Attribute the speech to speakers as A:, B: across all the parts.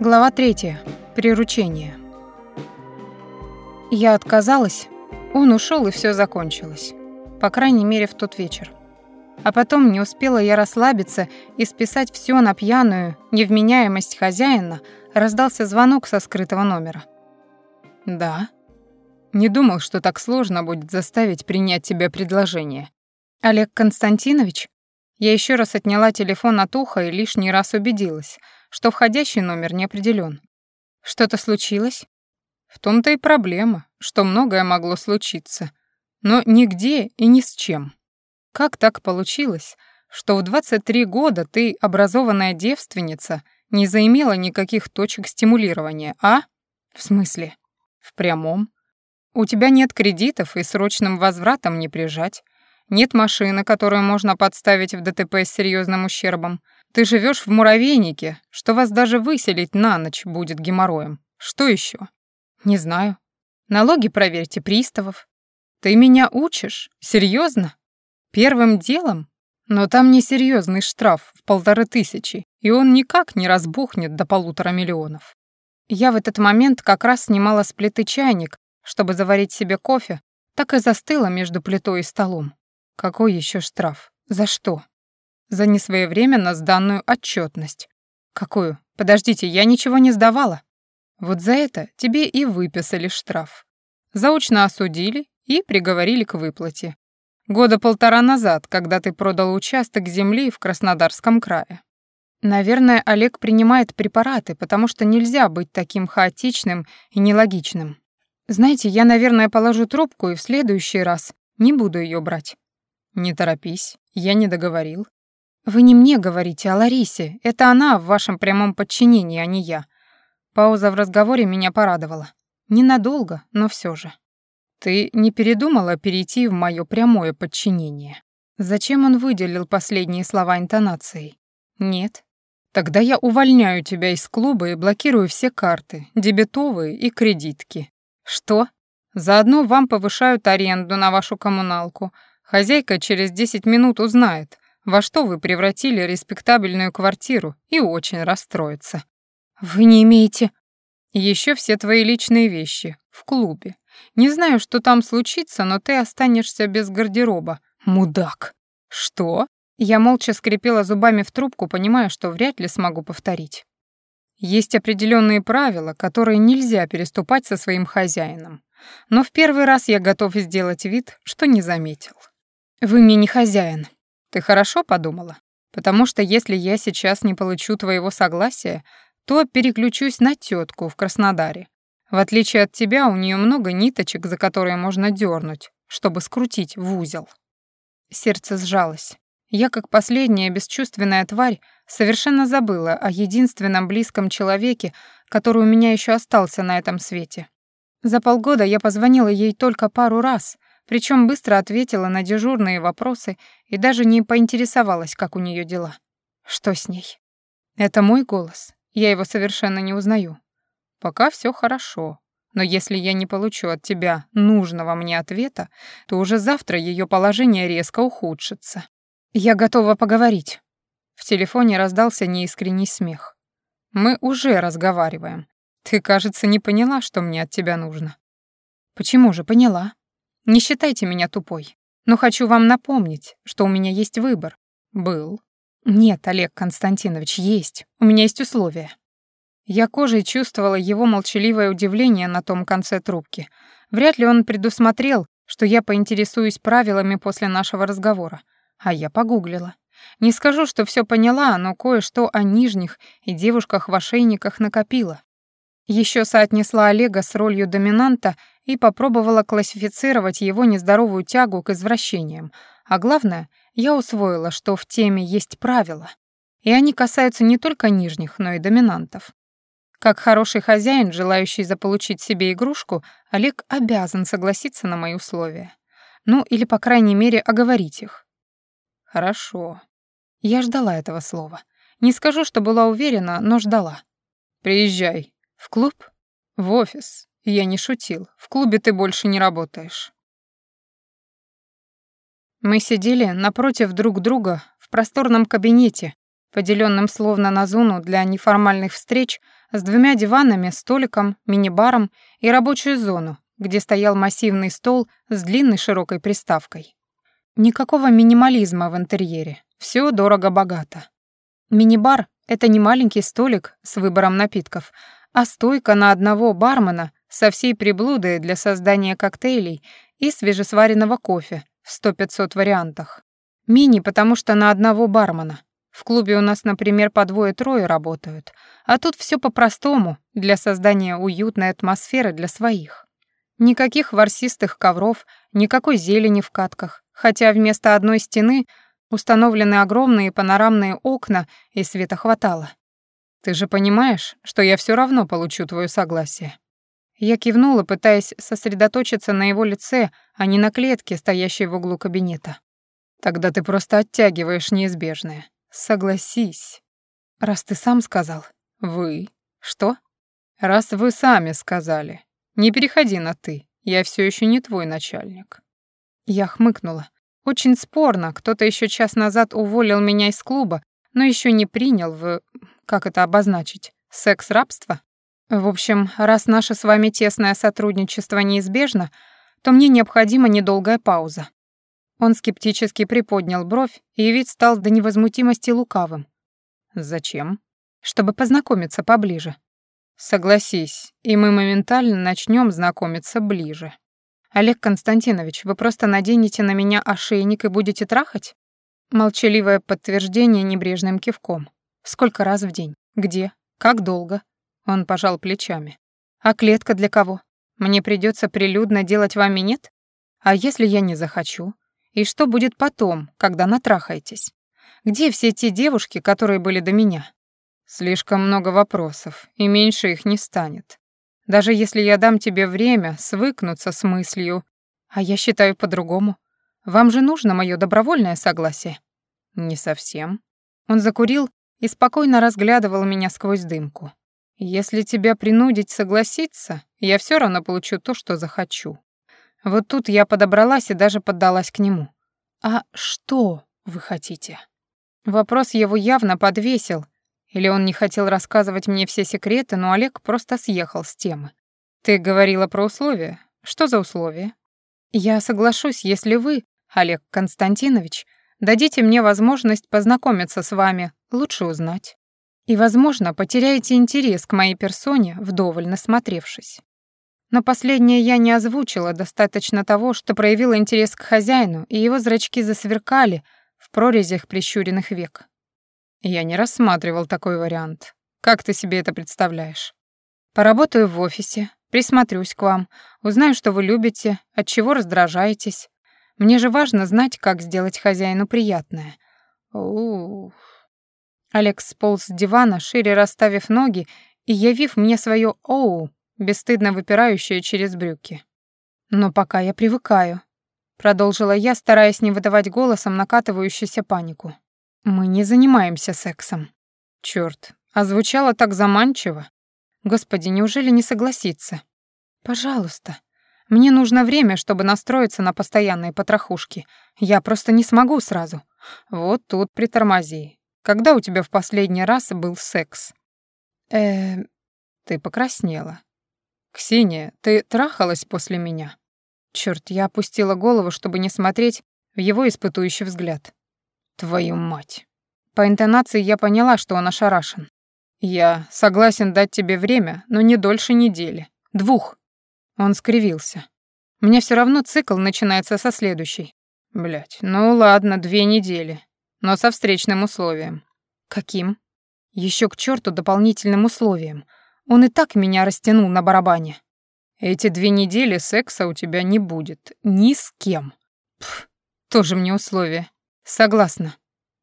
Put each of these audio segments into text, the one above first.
A: Глава 3. Приручение. Я отказалась, он ушел и все закончилось. По крайней мере, в тот вечер. А потом не успела я расслабиться и списать все на пьяную невменяемость хозяина, раздался звонок со скрытого номера. «Да». «Не думал, что так сложно будет заставить принять тебе предложение». «Олег Константинович?» Я еще раз отняла телефон от уха и лишний раз убедилась, что входящий номер не определен. Что-то случилось? В том-то и проблема, что многое могло случиться, но нигде и ни с чем. Как так получилось, что в 23 года ты, образованная девственница, не заимела никаких точек стимулирования, а? В смысле? В прямом. У тебя нет кредитов и срочным возвратом не прижать. Нет машины, которую можно подставить в ДТП с серьезным ущербом. Ты живешь в муравейнике, что вас даже выселить на ночь будет геморроем. Что еще? Не знаю. Налоги проверьте приставов. Ты меня учишь? Серьезно? Первым делом? Но там не серьезный штраф в полторы тысячи, и он никак не разбухнет до полутора миллионов. Я в этот момент как раз снимала с плиты чайник, чтобы заварить себе кофе, так и застыла между плитой и столом. Какой еще штраф? За что? За несвоевременно сданную отчетность. Какую? Подождите, я ничего не сдавала. Вот за это тебе и выписали штраф. Заочно осудили и приговорили к выплате. Года полтора назад, когда ты продал участок земли в Краснодарском крае. Наверное, Олег принимает препараты, потому что нельзя быть таким хаотичным и нелогичным. Знаете, я, наверное, положу трубку и в следующий раз не буду ее брать. «Не торопись, я не договорил». «Вы не мне говорите, а Ларисе. Это она в вашем прямом подчинении, а не я». Пауза в разговоре меня порадовала. Ненадолго, но все же. «Ты не передумала перейти в мое прямое подчинение?» Зачем он выделил последние слова интонацией? «Нет». «Тогда я увольняю тебя из клуба и блокирую все карты, дебетовые и кредитки». «Что?» «Заодно вам повышают аренду на вашу коммуналку, Хозяйка через 10 минут узнает, во что вы превратили респектабельную квартиру и очень расстроится. Вы не имеете... Еще все твои личные вещи в клубе. Не знаю, что там случится, но ты останешься без гардероба. Мудак. Что? Я молча скрипела зубами в трубку, понимая, что вряд ли смогу повторить. Есть определенные правила, которые нельзя переступать со своим хозяином. Но в первый раз я готов сделать вид, что не заметил. «Вы мне не хозяин. Ты хорошо подумала? Потому что если я сейчас не получу твоего согласия, то переключусь на тетку в Краснодаре. В отличие от тебя, у нее много ниточек, за которые можно дернуть, чтобы скрутить в узел». Сердце сжалось. Я, как последняя бесчувственная тварь, совершенно забыла о единственном близком человеке, который у меня еще остался на этом свете. За полгода я позвонила ей только пару раз — причем быстро ответила на дежурные вопросы и даже не поинтересовалась, как у нее дела. Что с ней? Это мой голос. Я его совершенно не узнаю. Пока все хорошо. Но если я не получу от тебя нужного мне ответа, то уже завтра ее положение резко ухудшится. Я готова поговорить. В телефоне раздался неискренний смех. Мы уже разговариваем. Ты, кажется, не поняла, что мне от тебя нужно. Почему же поняла? Не считайте меня тупой, но хочу вам напомнить, что у меня есть выбор. Был. Нет, Олег Константинович, есть. У меня есть условия. Я кожей чувствовала его молчаливое удивление на том конце трубки. Вряд ли он предусмотрел, что я поинтересуюсь правилами после нашего разговора. А я погуглила. Не скажу, что все поняла, но кое-что о нижних и девушках в ошейниках накопила. Еще соотнесла Олега с ролью доминанта и попробовала классифицировать его нездоровую тягу к извращениям. А главное, я усвоила, что в теме есть правила, и они касаются не только нижних, но и доминантов. Как хороший хозяин, желающий заполучить себе игрушку, Олег обязан согласиться на мои условия. Ну, или, по крайней мере, оговорить их. Хорошо. Я ждала этого слова. Не скажу, что была уверена, но ждала. Приезжай. В клуб? В офис. Я не шутил. В клубе ты больше не работаешь. Мы сидели напротив друг друга в просторном кабинете, поделенным словно на зону для неформальных встреч, с двумя диванами, столиком, мини-баром и рабочую зону, где стоял массивный стол с длинной широкой приставкой. Никакого минимализма в интерьере. Все дорого-богато. Мини-бар — это не маленький столик с выбором напитков, а стойка на одного бармена со всей приблудой для создания коктейлей и свежесваренного кофе в 100-500 вариантах. Мини, потому что на одного бармена. В клубе у нас, например, по двое-трое работают, а тут все по-простому, для создания уютной атмосферы для своих. Никаких ворсистых ковров, никакой зелени в катках, хотя вместо одной стены установлены огромные панорамные окна, и света хватало. Ты же понимаешь, что я все равно получу твое согласие. Я кивнула, пытаясь сосредоточиться на его лице, а не на клетке, стоящей в углу кабинета. Тогда ты просто оттягиваешь неизбежное. Согласись. Раз ты сам сказал. Вы. Что? Раз вы сами сказали. Не переходи на «ты». Я все еще не твой начальник. Я хмыкнула. Очень спорно, кто-то еще час назад уволил меня из клуба, но еще не принял в... как это обозначить? Секс-рабство? В общем, раз наше с вами тесное сотрудничество неизбежно, то мне необходима недолгая пауза. Он скептически приподнял бровь, и вид стал до невозмутимости лукавым. «Зачем?» «Чтобы познакомиться поближе». «Согласись, и мы моментально начнем знакомиться ближе». «Олег Константинович, вы просто наденете на меня ошейник и будете трахать?» Молчаливое подтверждение небрежным кивком. «Сколько раз в день? Где? Как долго?» Он пожал плечами. «А клетка для кого? Мне придется прилюдно делать вами нет? А если я не захочу? И что будет потом, когда натрахаетесь? Где все те девушки, которые были до меня? Слишком много вопросов, и меньше их не станет. Даже если я дам тебе время свыкнуться с мыслью, а я считаю по-другому. Вам же нужно мое добровольное согласие. Не совсем. Он закурил и спокойно разглядывал меня сквозь дымку. Если тебя принудить согласиться, я все равно получу то, что захочу. Вот тут я подобралась и даже поддалась к нему. «А что вы хотите?» Вопрос его явно подвесил, или он не хотел рассказывать мне все секреты, но Олег просто съехал с темы. «Ты говорила про условия. Что за условия?» «Я соглашусь, если вы, Олег Константинович, дадите мне возможность познакомиться с вами, лучше узнать. И, возможно, потеряете интерес к моей персоне, вдоволь насмотревшись. Но последнее я не озвучила, достаточно того, что проявила интерес к хозяину, и его зрачки засверкали в прорезях прищуренных век. Я не рассматривал такой вариант. Как ты себе это представляешь? Поработаю в офисе, присмотрюсь к вам, узнаю, что вы любите, от чего раздражаетесь. Мне же важно знать, как сделать хозяину приятное. Ух. Алекс сполз с дивана, шире расставив ноги и явив мне свое «оу», бесстыдно выпирающее через брюки. «Но пока я привыкаю», — продолжила я, стараясь не выдавать голосом накатывающуюся панику. «Мы не занимаемся сексом». Чёрт, а звучало так заманчиво. Господи, неужели не согласиться? «Пожалуйста. Мне нужно время, чтобы настроиться на постоянные потрохушки. Я просто не смогу сразу. Вот тут притормози. Когда у тебя в последний раз был секс?» «Э, ты покраснела. «Ксения, ты трахалась после меня?» Черт, я опустила голову, чтобы не смотреть в его испытующий взгляд. «Твою мать!» По интонации я поняла, что он ошарашен. «Я согласен дать тебе время, но не дольше недели. Двух!» Он скривился. «Мне все равно цикл начинается со следующей. Блять, ну ладно, две недели, но со встречным условием». «Каким?» Еще к черту дополнительным условием — он и так меня растянул на барабане. Эти две недели секса у тебя не будет. Ни с кем. Пф, тоже мне условие. Согласна.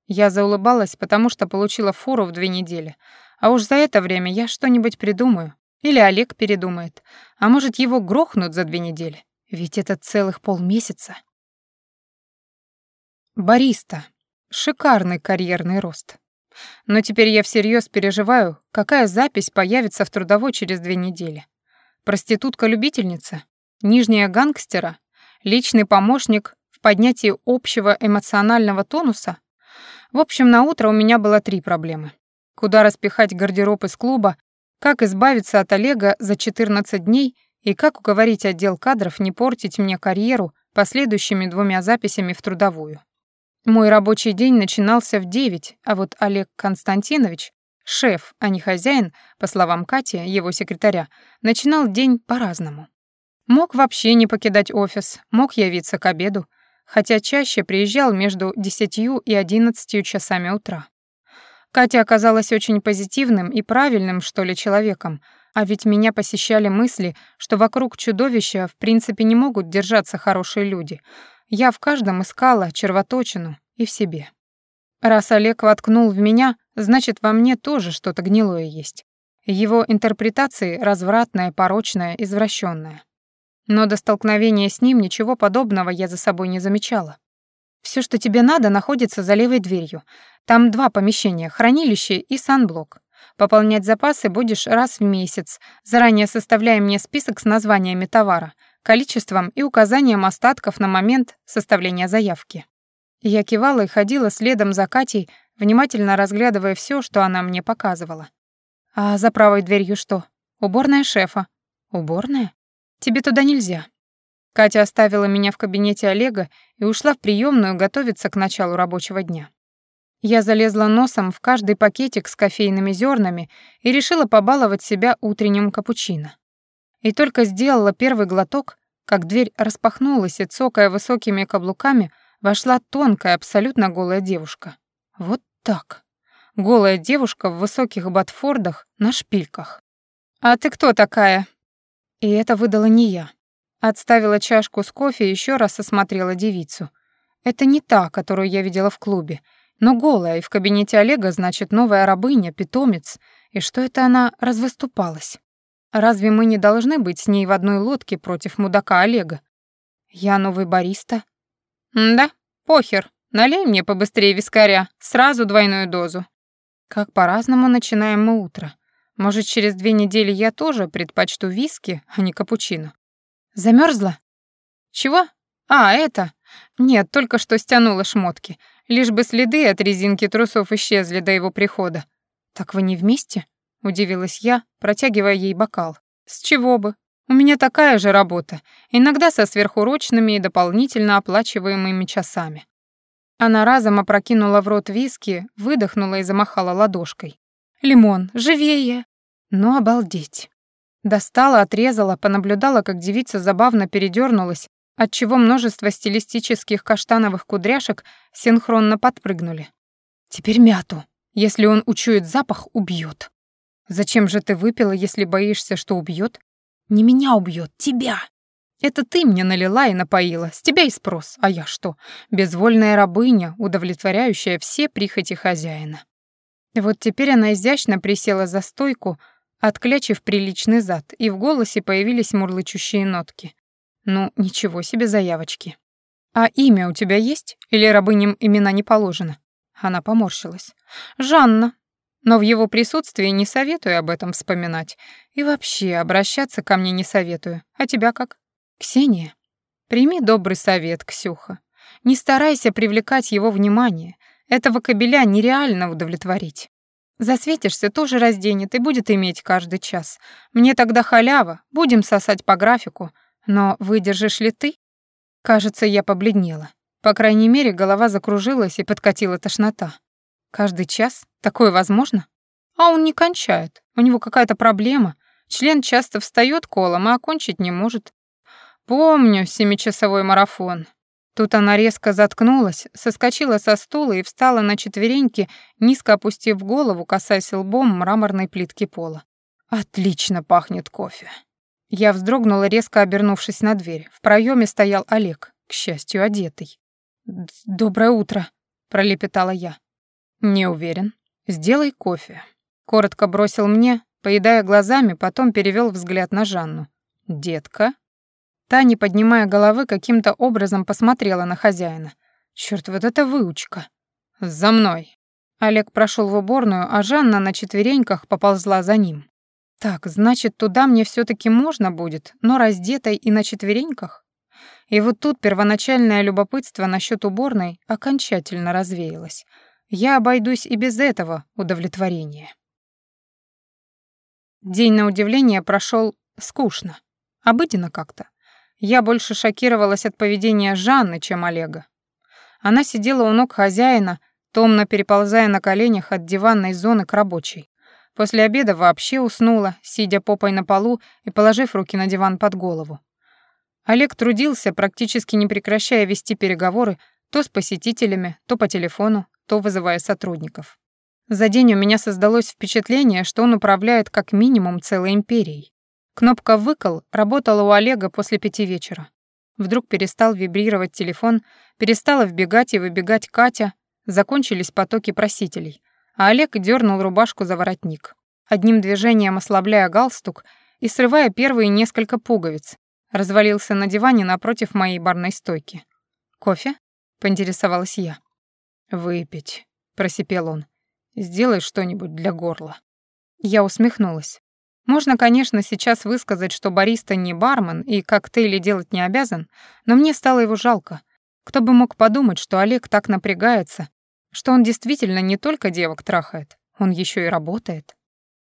A: Я заулыбалась, потому что получила фору в две недели. А уж за это время я что-нибудь придумаю. Или Олег передумает. А может, его грохнут за две недели. Ведь это целых полмесяца. Бариста. Шикарный карьерный рост. Но теперь я всерьез переживаю, какая запись появится в трудовой через две недели. Проститутка-любительница? Нижняя гангстера? Личный помощник в поднятии общего эмоционального тонуса? В общем, на утро у меня было три проблемы. Куда распихать гардероб из клуба, как избавиться от Олега за 14 дней и как уговорить отдел кадров не портить мне карьеру последующими двумя записями в трудовую. Мой рабочий день начинался в 9, а вот Олег Константинович, шеф, а не хозяин, по словам Кати, его секретаря, начинал день по-разному. Мог вообще не покидать офис, мог явиться к обеду, хотя чаще приезжал между 10 и 11 часами утра. Катя оказалась очень позитивным и правильным, что ли, человеком, а ведь меня посещали мысли, что вокруг чудовища в принципе не могут держаться хорошие люди. Я в каждом искала червоточину и в себе. Раз Олег воткнул в меня, значит, во мне тоже что-то гнилое есть. Его интерпретации развратная, порочная, извращенная. Но до столкновения с ним ничего подобного я за собой не замечала. Все, что тебе надо, находится за левой дверью. Там два помещения — хранилище и санблок. Пополнять запасы будешь раз в месяц, заранее составляя мне список с названиями товара, количеством и указанием остатков на момент составления заявки. Я кивала и ходила следом за Катей, внимательно разглядывая все, что она мне показывала. «А за правой дверью что? Уборная шефа». «Уборная? Тебе туда нельзя». Катя оставила меня в кабинете Олега и ушла в приемную готовиться к началу рабочего дня. Я залезла носом в каждый пакетик с кофейными зернами и решила побаловать себя утренним капучино. И только сделала первый глоток, как дверь распахнулась, и, цокая высокими каблуками, вошла тонкая, абсолютно голая девушка. Вот так. Голая девушка в высоких ботфордах на шпильках. «А ты кто такая?» И это выдала не я. Отставила чашку с кофе и еще раз осмотрела девицу. Это не та, которую я видела в клубе, но голая, и в кабинете Олега, значит, новая рабыня, питомец. И что это она развыступалась? Разве мы не должны быть с ней в одной лодке против мудака Олега? Я новый бариста? да, похер. Налей мне побыстрее вискаря, сразу двойную дозу. Как по-разному начинаем мы утро. Может, через две недели я тоже предпочту виски, а не капучино. Замерзла? Чего? А, это. Нет, только что стянула шмотки лишь бы следы от резинки трусов исчезли до его прихода. «Так вы не вместе?» — удивилась я, протягивая ей бокал. «С чего бы? У меня такая же работа, иногда со сверхурочными и дополнительно оплачиваемыми часами». Она разом опрокинула в рот виски, выдохнула и замахала ладошкой. «Лимон, живее!» «Ну, обалдеть!» Достала, отрезала, понаблюдала, как девица забавно передернулась отчего множество стилистических каштановых кудряшек синхронно подпрыгнули. «Теперь мяту. Если он учует запах, убьет. Зачем же ты выпила, если боишься, что убьет? Не меня убьет, тебя. Это ты мне налила и напоила, с тебя и спрос, а я что? Безвольная рабыня, удовлетворяющая все прихоти хозяина». Вот теперь она изящно присела за стойку, отклячив приличный зад, и в голосе появились мурлычущие нотки. Ну, ничего себе заявочки. А имя у тебя есть? Или рабыням имена не положено? Она поморщилась. Жанна. Но в его присутствии не советую об этом вспоминать. И вообще обращаться ко мне не советую. А тебя как? Ксения. Прими добрый совет, Ксюха. Не старайся привлекать его внимание. Этого кобеля нереально удовлетворить. Засветишься, тоже разденет и будет иметь каждый час. Мне тогда халява, будем сосать по графику, но выдержишь ли ты? Кажется, я побледнела. По крайней мере, голова закружилась и подкатила тошнота. Каждый час? Такое возможно? А он не кончает. У него какая-то проблема. Член часто встает колом, а окончить не может. Помню семичасовой марафон. Тут она резко заткнулась, соскочила со стула и встала на четвереньки, низко опустив голову, касаясь лбом мраморной плитки пола. Отлично пахнет кофе. Я вздрогнула, резко обернувшись на дверь. В проеме стоял Олег, к счастью, одетый. «Доброе утро», — пролепетала я. «Не уверен. Сделай кофе». Коротко бросил мне, поедая глазами, потом перевел взгляд на Жанну. «Детка?» Та, не поднимая головы, каким-то образом посмотрела на хозяина. Черт, вот это выучка!» «За мной!» Олег прошел в уборную, а Жанна на четвереньках поползла за ним. Так, значит, туда мне все таки можно будет, но раздетой и на четвереньках? И вот тут первоначальное любопытство насчет уборной окончательно развеялось. Я обойдусь и без этого удовлетворения. День на удивление прошел скучно, обыденно как-то. Я больше шокировалась от поведения Жанны, чем Олега. Она сидела у ног хозяина, томно переползая на коленях от диванной зоны к рабочей. После обеда вообще уснула, сидя попой на полу и положив руки на диван под голову. Олег трудился, практически не прекращая вести переговоры то с посетителями, то по телефону, то вызывая сотрудников. За день у меня создалось впечатление, что он управляет как минимум целой империей. Кнопка «выкол» работала у Олега после пяти вечера. Вдруг перестал вибрировать телефон, перестала вбегать и выбегать Катя, закончились потоки просителей, а Олег дернул рубашку за воротник, одним движением ослабляя галстук и срывая первые несколько пуговиц, развалился на диване напротив моей барной стойки. «Кофе?» — поинтересовалась я. «Выпить», — просипел он. «Сделай что-нибудь для горла». Я усмехнулась. Можно, конечно, сейчас высказать, что бариста не бармен и коктейли делать не обязан, но мне стало его жалко. Кто бы мог подумать, что Олег так напрягается, что он действительно не только девок трахает, он еще и работает.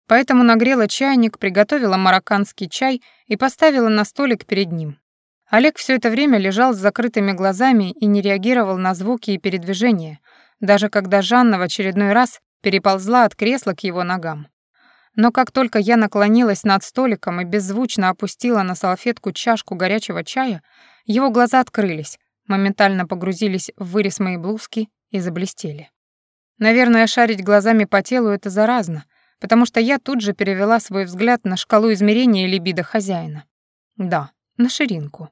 A: Поэтому нагрела чайник, приготовила марокканский чай и поставила на столик перед ним. Олег все это время лежал с закрытыми глазами и не реагировал на звуки и передвижения, даже когда Жанна в очередной раз переползла от кресла к его ногам. Но как только я наклонилась над столиком и беззвучно опустила на салфетку чашку горячего чая, его глаза открылись, моментально погрузились в вырез моей блузки и заблестели. Наверное, шарить глазами по телу — это заразно, потому что я тут же перевела свой взгляд на шкалу измерения либидо хозяина. Да, на ширинку.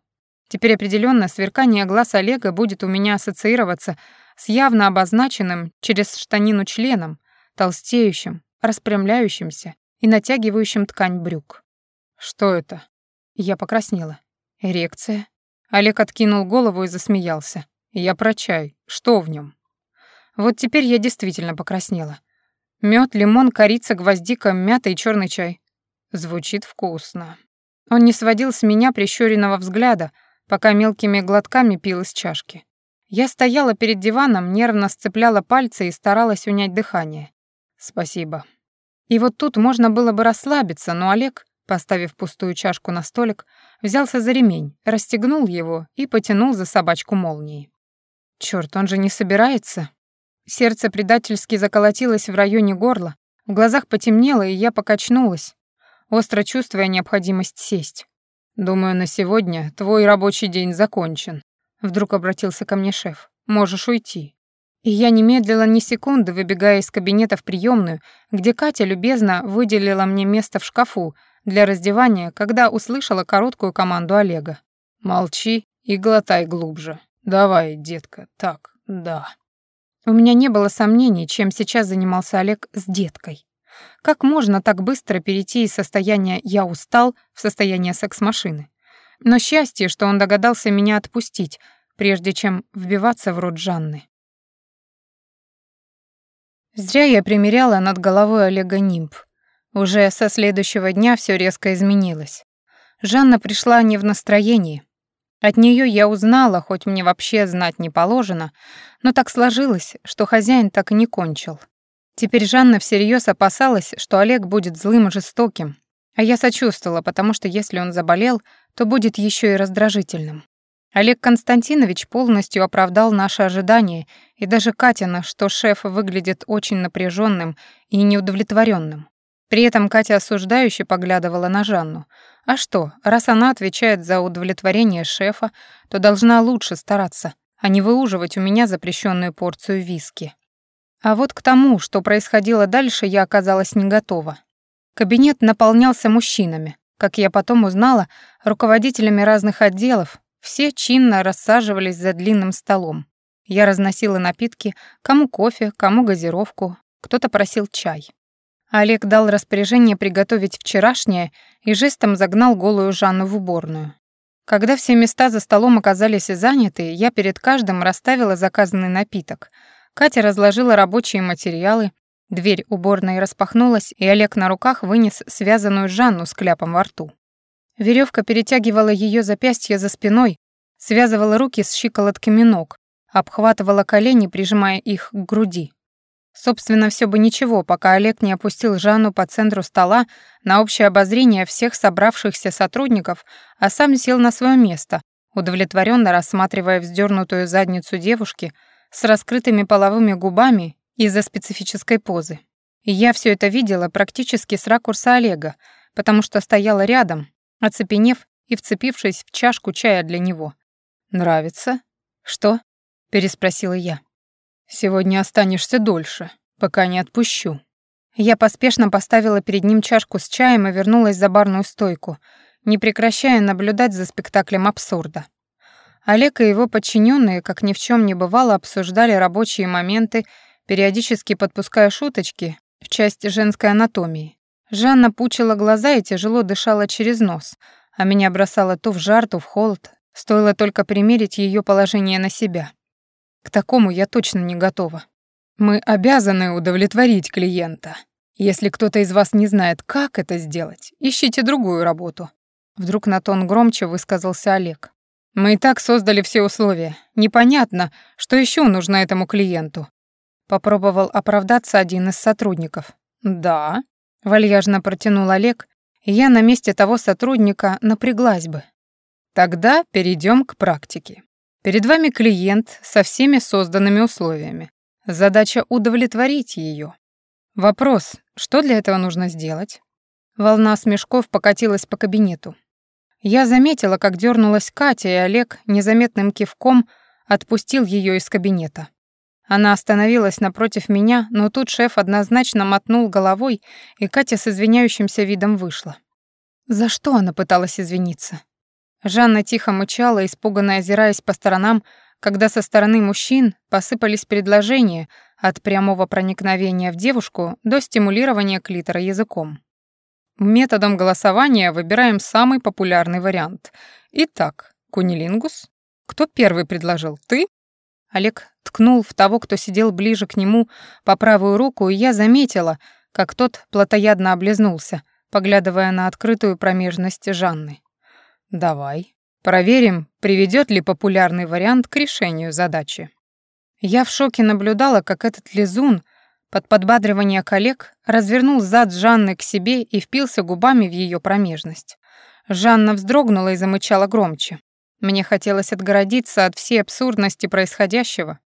A: Теперь определенно сверкание глаз Олега будет у меня ассоциироваться с явно обозначенным через штанину членом, толстеющим, распрямляющимся и натягивающим ткань брюк. «Что это?» Я покраснела. «Эрекция?» Олег откинул голову и засмеялся. «Я про чай. Что в нем? Вот теперь я действительно покраснела. Мед, лимон, корица, гвоздика, мята и черный чай. Звучит вкусно. Он не сводил с меня прищуренного взгляда, пока мелкими глотками пил из чашки. Я стояла перед диваном, нервно сцепляла пальцы и старалась унять дыхание. Спасибо. И вот тут можно было бы расслабиться, но Олег, поставив пустую чашку на столик, взялся за ремень, расстегнул его и потянул за собачку молнии. Черт, он же не собирается. Сердце предательски заколотилось в районе горла, в глазах потемнело, и я покачнулась, остро чувствуя необходимость сесть. «Думаю, на сегодня твой рабочий день закончен», — вдруг обратился ко мне шеф. «Можешь уйти». И я не медлила ни секунды, выбегая из кабинета в приемную, где Катя любезно выделила мне место в шкафу для раздевания, когда услышала короткую команду Олега. «Молчи и глотай глубже. Давай, детка, так, да». У меня не было сомнений, чем сейчас занимался Олег с деткой. Как можно так быстро перейти из состояния «я устал» в состояние секс-машины? Но счастье, что он догадался меня отпустить, прежде чем вбиваться в рот Жанны. Зря я примеряла над головой Олега нимб. Уже со следующего дня все резко изменилось. Жанна пришла не в настроении. От нее я узнала, хоть мне вообще знать не положено, но так сложилось, что хозяин так и не кончил. Теперь Жанна всерьез опасалась, что Олег будет злым и жестоким, а я сочувствовала, потому что если он заболел, то будет еще и раздражительным. Олег Константинович полностью оправдал наши ожидания, и даже Катина, что шеф выглядит очень напряженным и неудовлетворенным. При этом Катя осуждающе поглядывала на Жанну. А что, раз она отвечает за удовлетворение шефа, то должна лучше стараться, а не выуживать у меня запрещенную порцию виски. А вот к тому, что происходило дальше, я оказалась не готова. Кабинет наполнялся мужчинами, как я потом узнала, руководителями разных отделов, все чинно рассаживались за длинным столом. Я разносила напитки, кому кофе, кому газировку, кто-то просил чай. Олег дал распоряжение приготовить вчерашнее и жестом загнал голую Жанну в уборную. Когда все места за столом оказались заняты, я перед каждым расставила заказанный напиток. Катя разложила рабочие материалы, дверь уборной распахнулась, и Олег на руках вынес связанную Жанну с кляпом во рту. Веревка перетягивала ее запястья за спиной, связывала руки с щиколотками ног, обхватывала колени, прижимая их к груди. Собственно, все бы ничего, пока Олег не опустил Жанну по центру стола на общее обозрение всех собравшихся сотрудников, а сам сел на свое место, удовлетворенно рассматривая вздернутую задницу девушки с раскрытыми половыми губами из-за специфической позы. И я все это видела практически с ракурса Олега, потому что стояла рядом, оцепенев и вцепившись в чашку чая для него. «Нравится?» «Что?» — переспросила я. «Сегодня останешься дольше, пока не отпущу». Я поспешно поставила перед ним чашку с чаем и вернулась за барную стойку, не прекращая наблюдать за спектаклем абсурда. Олег и его подчиненные, как ни в чем не бывало, обсуждали рабочие моменты, периодически подпуская шуточки в части женской анатомии. Жанна пучила глаза и тяжело дышала через нос, а меня бросала то в жар, то в холод, стоило только примерить ее положение на себя. К такому я точно не готова. Мы обязаны удовлетворить клиента. Если кто-то из вас не знает, как это сделать, ищите другую работу. Вдруг на тон громче высказался Олег. Мы и так создали все условия. Непонятно, что еще нужно этому клиенту. Попробовал оправдаться один из сотрудников. Да, вальяжно протянул Олег, я на месте того сотрудника напряглась бы. Тогда перейдем к практике. Перед вами клиент со всеми созданными условиями. Задача удовлетворить ее. Вопрос, что для этого нужно сделать? Волна смешков покатилась по кабинету. Я заметила, как дернулась Катя, и Олег незаметным кивком отпустил ее из кабинета. Она остановилась напротив меня, но тут шеф однозначно мотнул головой, и Катя с извиняющимся видом вышла. За что она пыталась извиниться? Жанна тихо мычала, испуганно озираясь по сторонам, когда со стороны мужчин посыпались предложения от прямого проникновения в девушку до стимулирования клитора языком. Методом голосования выбираем самый популярный вариант. Итак, кунилингус? Кто первый предложил? Ты? Олег ткнул в того, кто сидел ближе к нему по правую руку, и я заметила, как тот плотоядно облизнулся, поглядывая на открытую промежность Жанны. Давай. Проверим, приведет ли популярный вариант к решению задачи. Я в шоке наблюдала, как этот лизун под подбадривание коллег развернул зад Жанны к себе и впился губами в ее промежность. Жанна вздрогнула и замычала громче. Мне хотелось отгородиться от всей абсурдности происходящего,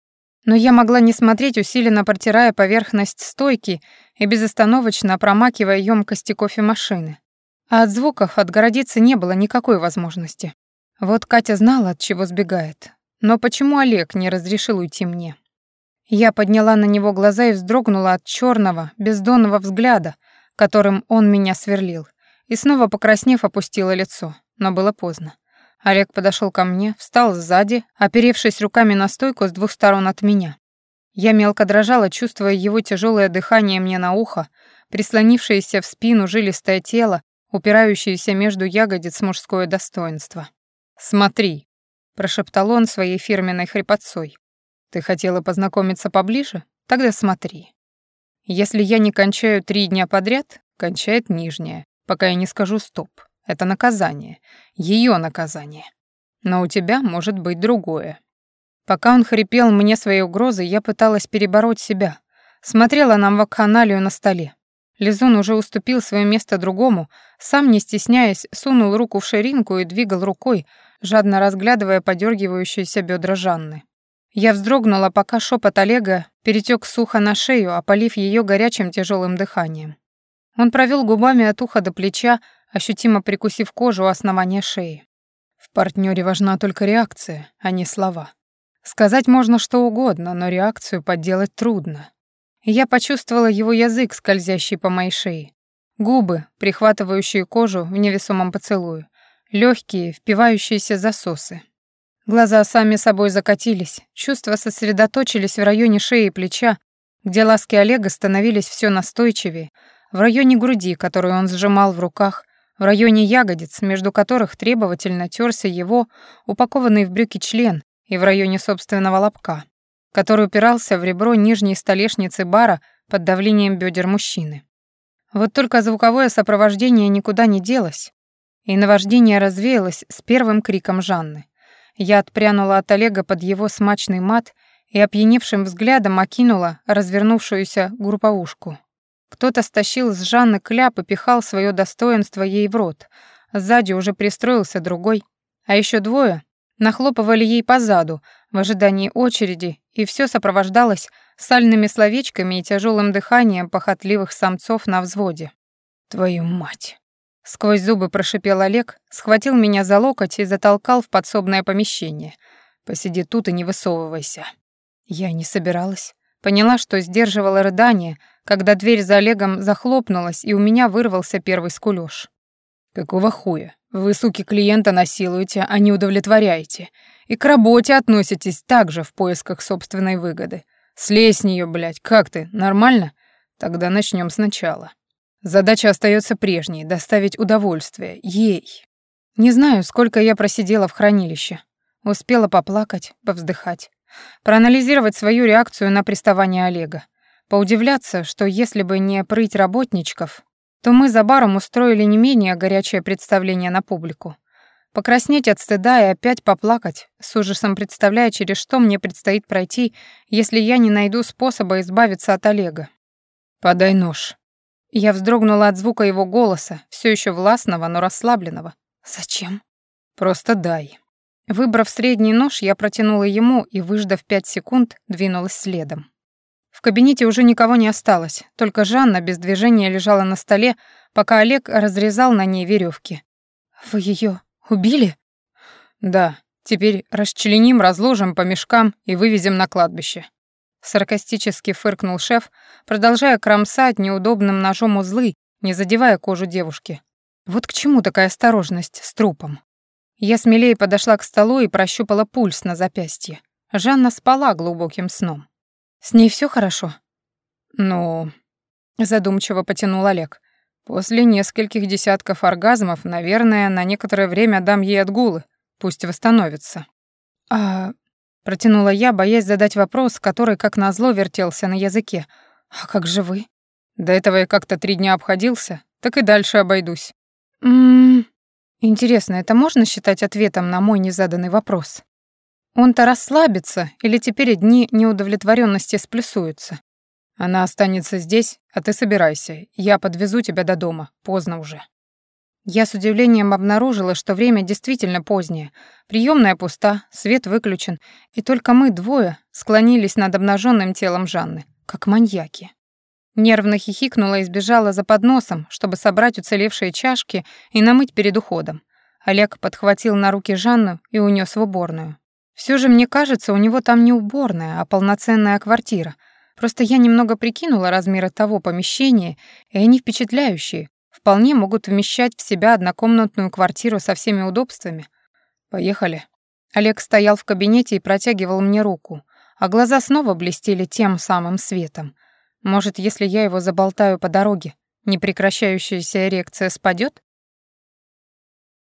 A: но я могла не смотреть, усиленно протирая поверхность стойки и безостановочно промакивая емкости кофемашины. А от звуков отгородиться не было никакой возможности. Вот Катя знала, от чего сбегает. Но почему Олег не разрешил уйти мне? Я подняла на него глаза и вздрогнула от черного, бездонного взгляда, которым он меня сверлил, и снова покраснев опустила лицо, но было поздно. Олег подошел ко мне, встал сзади, оперевшись руками на стойку с двух сторон от меня. Я мелко дрожала, чувствуя его тяжелое дыхание мне на ухо, прислонившееся в спину жилистое тело упирающееся между ягодиц мужское достоинство. «Смотри», — прошептал он своей фирменной хрипотцой. «Ты хотела познакомиться поближе? Тогда смотри. Если я не кончаю три дня подряд, кончает нижняя, пока я не скажу «стоп». Это наказание. Ее наказание. Но у тебя может быть другое». Пока он хрипел мне свои угрозы, я пыталась перебороть себя. Смотрела на вакханалию на столе. Лизун уже уступил свое место другому, сам, не стесняясь, сунул руку в ширинку и двигал рукой, жадно разглядывая подергивающиеся бедра Жанны. Я вздрогнула, пока шепот Олега перетек сухо на шею, опалив ее горячим тяжелым дыханием. Он провел губами от уха до плеча, ощутимо прикусив кожу у основания шеи. В партнере важна только реакция, а не слова. Сказать можно что угодно, но реакцию подделать трудно я почувствовала его язык, скользящий по моей шее, губы, прихватывающие кожу в невесомом поцелуе, легкие, впивающиеся засосы. Глаза сами собой закатились, чувства сосредоточились в районе шеи и плеча, где ласки Олега становились все настойчивее, в районе груди, которую он сжимал в руках, в районе ягодиц, между которых требовательно терся его, упакованный в брюки член, и в районе собственного лобка который упирался в ребро нижней столешницы бара под давлением бедер мужчины. Вот только звуковое сопровождение никуда не делось, и наваждение развеялось с первым криком Жанны. Я отпрянула от Олега под его смачный мат и опьяневшим взглядом окинула развернувшуюся групповушку. Кто-то стащил с Жанны кляп и пихал свое достоинство ей в рот. Сзади уже пристроился другой. А еще двое нахлопывали ей по заду в ожидании очереди, и все сопровождалось сальными словечками и тяжелым дыханием похотливых самцов на взводе. «Твою мать!» Сквозь зубы прошипел Олег, схватил меня за локоть и затолкал в подсобное помещение. «Посиди тут и не высовывайся». Я не собиралась. Поняла, что сдерживала рыдание, когда дверь за Олегом захлопнулась, и у меня вырвался первый скулёж. «Какого хуя? Вы, суки, клиента насилуете, а не удовлетворяете. И к работе относитесь так же в поисках собственной выгоды. Слезь с неё, блядь, как ты, нормально? Тогда начнём сначала». Задача остается прежней — доставить удовольствие ей. Не знаю, сколько я просидела в хранилище. Успела поплакать, повздыхать, проанализировать свою реакцию на приставание Олега, поудивляться, что если бы не прыть работничков, то мы за баром устроили не менее горячее представление на публику. Покраснеть от стыда и опять поплакать, с ужасом представляя, через что мне предстоит пройти, если я не найду способа избавиться от Олега. «Подай нож», я вздрогнула от звука его голоса, все еще властного, но расслабленного. «Зачем?» «Просто дай». Выбрав средний нож, я протянула ему и, выждав пять секунд, двинулась следом. В кабинете уже никого не осталось, только Жанна без движения лежала на столе, пока Олег разрезал на ней веревки. «Вы ее убили?» «Да. Теперь расчленим, разложим по мешкам и вывезем на кладбище. Саркастически фыркнул шеф, продолжая кромсать неудобным ножом узлы, не задевая кожу девушки. Вот к чему такая осторожность с трупом? Я смелее подошла к столу и прощупала пульс на запястье. Жанна спала глубоким сном. «С ней все хорошо?» «Ну...» — задумчиво потянул Олег. «После нескольких десятков оргазмов, наверное, на некоторое время дам ей отгулы. Пусть восстановится». «А Протянула я, боясь задать вопрос, который, как назло, вертелся на языке. «А как же вы?» «До этого я как-то три дня обходился, так и дальше обойдусь». «Ммм... Интересно, это можно считать ответом на мой незаданный вопрос? Он-то расслабится или теперь дни неудовлетворенности сплюсуются? Она останется здесь, а ты собирайся. Я подвезу тебя до дома. Поздно уже. Я с удивлением обнаружила, что время действительно позднее. Приемная пуста, свет выключен, и только мы двое склонились над обнаженным телом Жанны, как маньяки. Нервно хихикнула и сбежала за подносом, чтобы собрать уцелевшие чашки и намыть перед уходом. Олег подхватил на руки Жанну и унес в уборную. Все же, мне кажется, у него там не уборная, а полноценная квартира. Просто я немного прикинула размеры того помещения, и они впечатляющие, вполне могут вмещать в себя однокомнатную квартиру со всеми удобствами. Поехали. Олег стоял в кабинете и протягивал мне руку, а глаза снова блестели тем самым светом. Может, если я его заболтаю по дороге, непрекращающаяся эрекция спадет?